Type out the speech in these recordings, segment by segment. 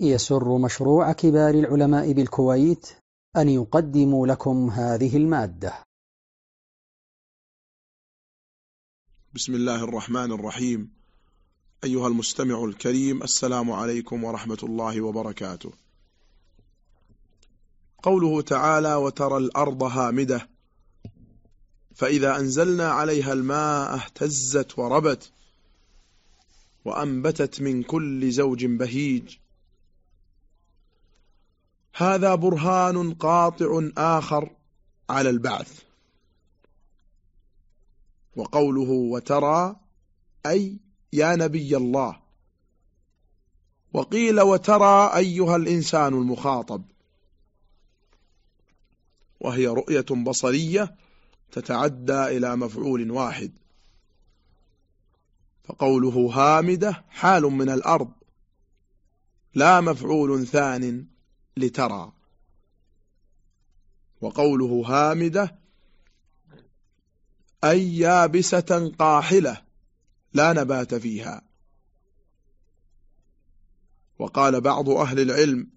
يسر مشروع كبار العلماء بالكويت أن يقدم لكم هذه المادة. بسم الله الرحمن الرحيم. أيها المستمع الكريم السلام عليكم ورحمة الله وبركاته. قوله تعالى وترى الأرض هامدة فإذا أنزلنا عليها الماء اهتزت وربت وأنبتت من كل زوج بهيج. هذا برهان قاطع آخر على البعث. وقوله وترى أي يا نبي الله. وقيل وترى أيها الإنسان المخاطب. وهي رؤية بصرية تتعدى إلى مفعول واحد. فقوله هامدة حال من الأرض. لا مفعول ثان لترى. وقوله هامدة أي يابسة قاحلة لا نبات فيها. وقال بعض أهل العلم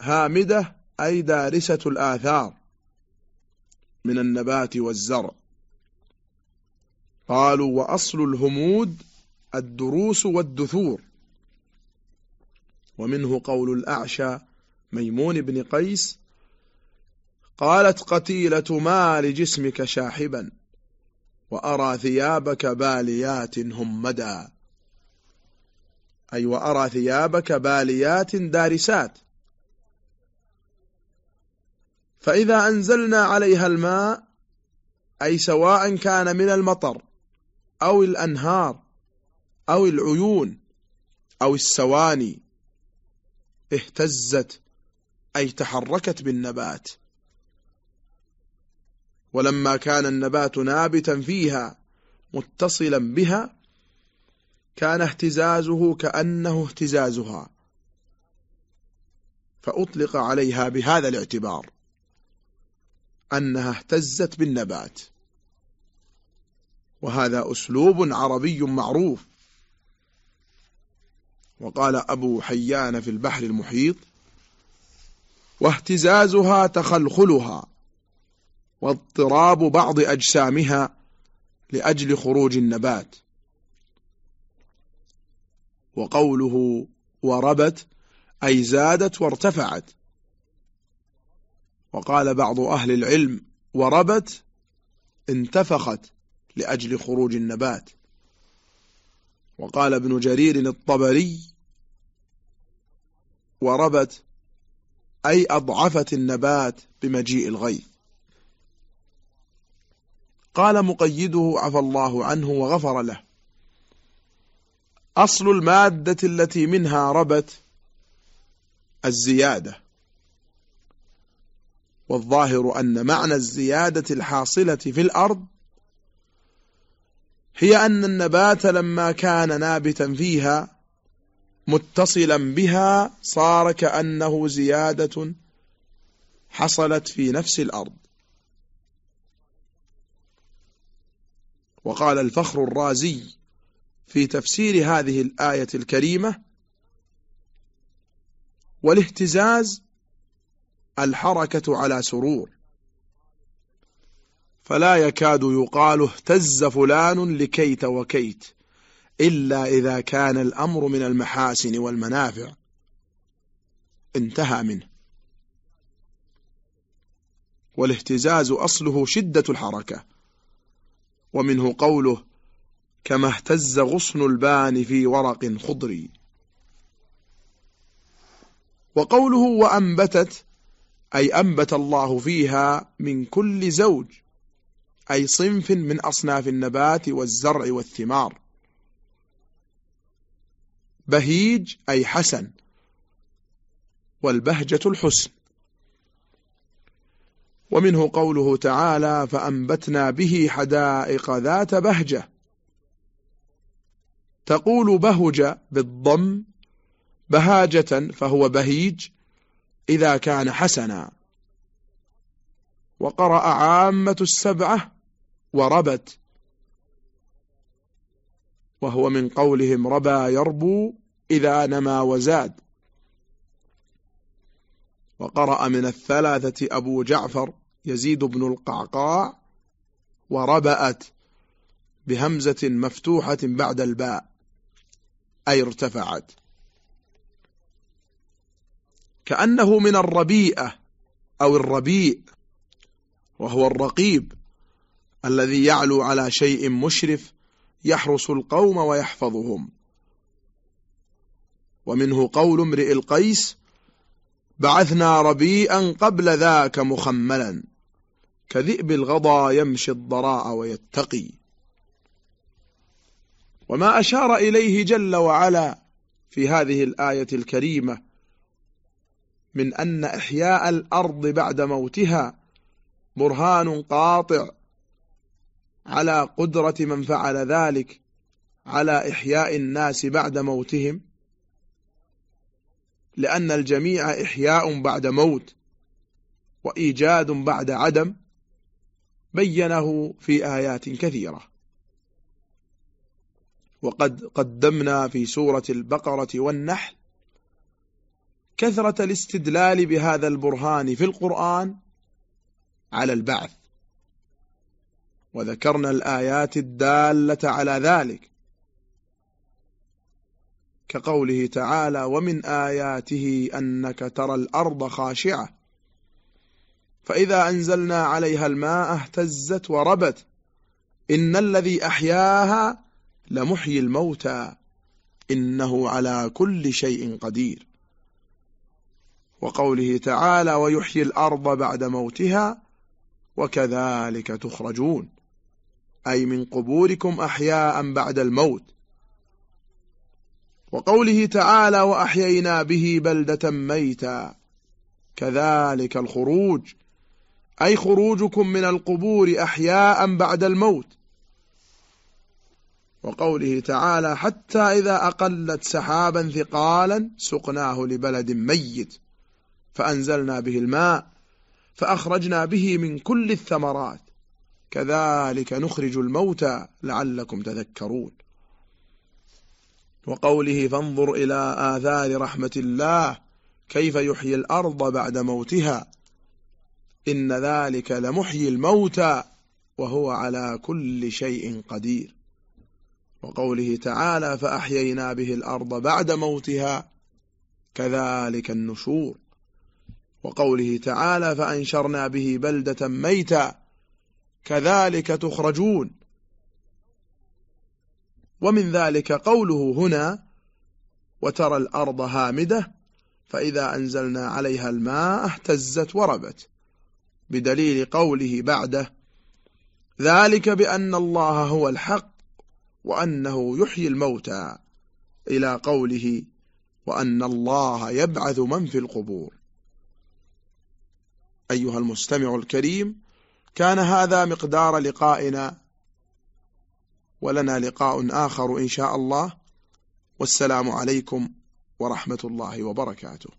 هامدة أي دارسة الآثار من النبات والزرع. قالوا وأصل الهمود الدروس والدثور. ومنه قول الأعشى ميمون بن قيس قالت قتيلة ما لجسمك شاحبا وأرى ثيابك باليات همدا. أي وأرى ثيابك باليات دارسات. فإذا أنزلنا عليها الماء أي سواء كان من المطر أو الأنهار أو العيون أو السواني اهتزت أي تحركت بالنبات. ولما كان النبات نابتا فيها متصلا بها كان اهتزازه كأنه اهتزازها. فأطلق عليها بهذا الاعتبار أنها اهتزت بالنبات. وهذا أسلوب عربي معروف. وقال أبو حيان في البحر المحيط واهتزازها تخلخلها واضطراب بعض أجسامها لأجل خروج النبات. وقوله وربت أي زادت وارتفعت. وقال بعض أهل العلم وربت انتفخت لأجل خروج النبات. وقال ابن جرير الطبري وربت أي أضعفت النبات بمجيء الغيث قال مقيده عفى الله عنه وغفر له. أصل المادة التي منها ربت الزيادة. والظاهر أن معنى الزيادة الحاصلة في الأرض هي أن النبات لما كان نابتا فيها متصلا بها صار كأنه زيادة حصلت في نفس الأرض. وقال الفخر الرازي في تفسير هذه الآية الكريمة والاهتزاز الحركة على سرور. فلا يكاد يقال اهتز فلان لكيت وكيت. إلا إذا كان الأمر من المحاسن والمنافع. انتهى منه. والاهتزاز أصله شدة الحركة. ومنه قوله كما اهتز غصن البان في ورق خضري وقوله وأنبتت أي أنبت الله فيها من كل زوج أي صنف من أصناف النبات والزرع والثمار. بهيج أي حسن والبهجة الحسن. ومنه قوله تعالى فأنبتنا به حدائق ذات بهجة. تقول بهج بالضم بهاجة فهو بهيج إذا كان حسنا. وقرأ عامة السبعة وربت. وهو من قولهم ربا يربو إذا نما وزاد. وقرأ من الثلاثة أبو جعفر يزيد بن القعقاع وربأت بهمزة مفتوحة بعد الباء أي ارتفعت. كأنه من الربيئة أو الربيء وهو الرقيب الذي يعلو على شيء مشرف يحرس القوم ويحفظهم. ومنه قول امرئ القيس بعثنا ربيئا قبل ذاك مخملا كذئب الغضا يمشي الضراء ويتقي. وما أشار إليه جل وعلا في هذه الآية الكريمة من أن إحياء الأرض بعد موتها برهان قاطع. على قدرة من فعل ذلك على إحياء الناس بعد موتهم؟ لأن الجميع إحياء بعد موت وإيجاد بعد عدم بينه في آيات كثيرة. وقد قدمنا في سورة البقرة والنحل كثرة الاستدلال بهذا البرهان في القرآن على البعث. وذكرنا الآيات الدالة على ذلك. كقوله تعالى ومن آياته أنك ترى الأرض خاشعة فإذا أنزلنا عليها الماء اهتزت وربت إن الذي أحياها لمحيي الموتى إنه على كل شيء قدير. وقوله تعالى ويحيي الأرض بعد موتها وكذلك تخرجون. أي من قبوركم أحياء بعد الموت. وقوله تعالى وأحيينا به بلدة ميتا. كذلك الخروج. أي خروجكم من القبور أحياء بعد الموت. وقوله تعالى حتى إذا أقلت سحابا ثقالا سقناه لبلد ميت. فأنزلنا به الماء. فأخرجنا به من كل الثمرات. كذلك نخرج الموتى لعلكم تذكرون. وقوله فانظر إلى آثار رحمة الله كيف يحيي الأرض بعد موتها. إن ذلك لمحيي الموتى وهو على كل شيء قدير. وقوله تعالى فأحيينا به الأرض بعد موتها كذلك النشور. وقوله تعالى فأنشرنا به بلدة ميتا كذلك تخرجون. ومن ذلك قوله هنا وترى الأرض هامدة فإذا أنزلنا عليها الماء اهتزت وربت. بدليل قوله بعده ذلك بأن الله هو الحق وأنه يحيي الموتى. إلى قوله وأن الله يبعث من في القبور. أيها المستمع الكريم كان هذا مقدار لقائنا ولنا لقاء آخر إن شاء الله. والسلام عليكم ورحمة الله وبركاته.